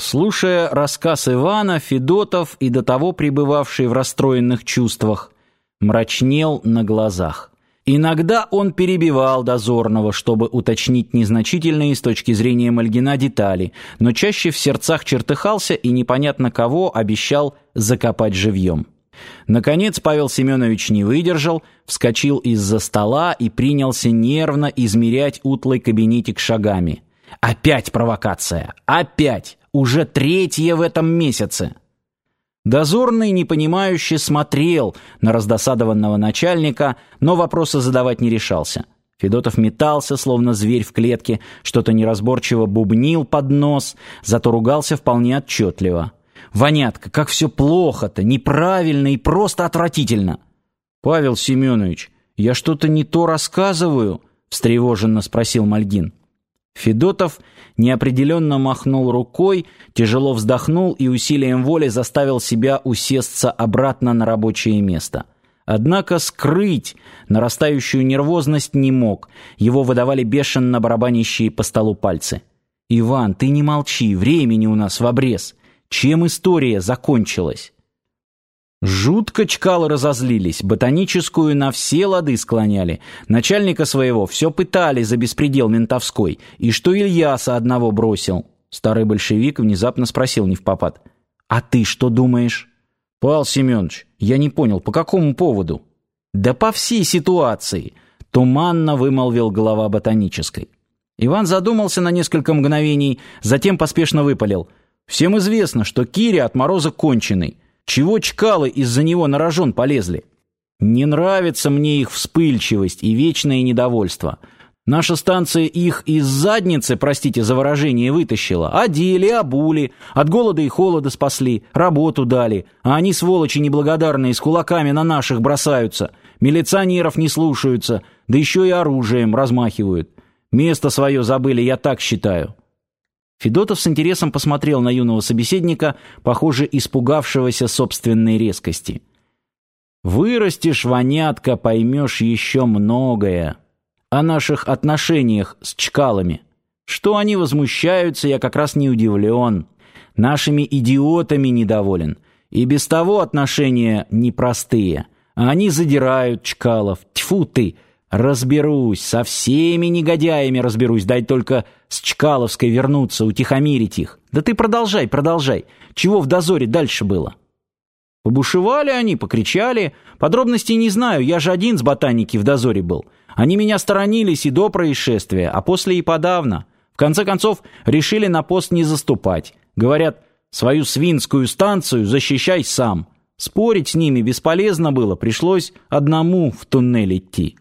Слушая рассказ Ивана, Федотов и до того пребывавший в расстроенных чувствах, мрачнел на глазах. Иногда он перебивал дозорного, чтобы уточнить незначительные с точки зрения Мальгина детали, но чаще в сердцах чертыхался и непонятно кого обещал закопать живьем. Наконец Павел Семенович не выдержал, вскочил из-за стола и принялся нервно измерять утлый кабинетик шагами. «Опять провокация! Опять! Уже третье в этом месяце. Дозорный непонимающе смотрел на раздосадованного начальника, но вопросы задавать не решался. Федотов метался, словно зверь в клетке, что-то неразборчиво бубнил под нос, зато ругался вполне отчетливо. «Вонятка, как все плохо-то, неправильно и просто отвратительно!» «Павел Семенович, я что-то не то рассказываю?» — встревоженно спросил Мальгин. Федотов неопределенно махнул рукой, тяжело вздохнул и усилием воли заставил себя усесться обратно на рабочее место. Однако скрыть нарастающую нервозность не мог, его выдавали бешено барабанящие по столу пальцы. «Иван, ты не молчи, времени у нас в обрез. Чем история закончилась?» Жутко чкалы разозлились, ботаническую на все лады склоняли. Начальника своего все пытали за беспредел ментовской, и что Ильяса одного бросил. Старый большевик внезапно спросил не в попад. «А ты что думаешь?» «Павел Семенович, я не понял, по какому поводу?» «Да по всей ситуации», — туманно вымолвил глава ботанической. Иван задумался на несколько мгновений, затем поспешно выпалил. «Всем известно, что Киря от мороза конченый». Чего чкалы из-за него на рожон полезли? Не нравится мне их вспыльчивость и вечное недовольство. Наша станция их из задницы, простите за выражение, вытащила. Одели, обули, от голода и холода спасли, работу дали. А они, сволочи неблагодарные, с кулаками на наших бросаются. Милиционеров не слушаются, да еще и оружием размахивают. Место свое забыли, я так считаю. Федотов с интересом посмотрел на юного собеседника, похоже, испугавшегося собственной резкости. «Вырастешь, вонятка, поймешь еще многое. О наших отношениях с чкалами. Что они возмущаются, я как раз не удивлен. Нашими идиотами недоволен. И без того отношения непростые. А они задирают чкалов. Тьфу ты!» Разберусь, со всеми негодяями разберусь, дай только с Чкаловской вернуться, утихомирить их. Да ты продолжай, продолжай. Чего в дозоре дальше было? Побушевали они, покричали. Подробностей не знаю, я же один с ботаники в дозоре был. Они меня сторонились и до происшествия, а после и подавно. В конце концов, решили на пост не заступать. Говорят, свою свинскую станцию защищай сам. Спорить с ними бесполезно было, пришлось одному в туннель идти.